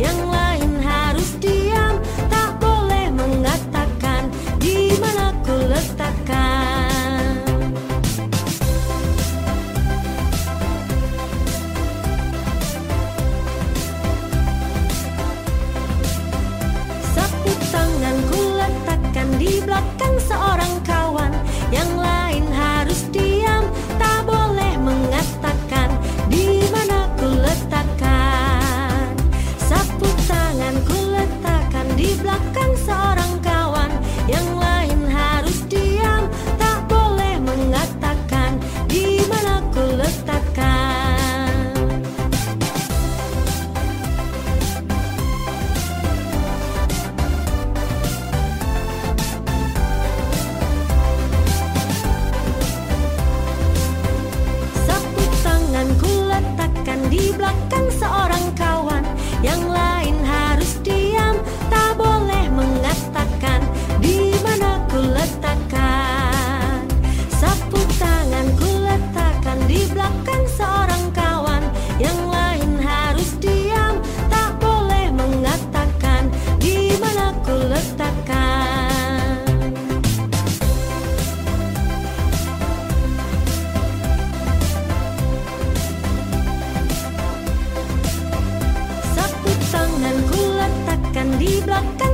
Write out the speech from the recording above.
阳光。Cánh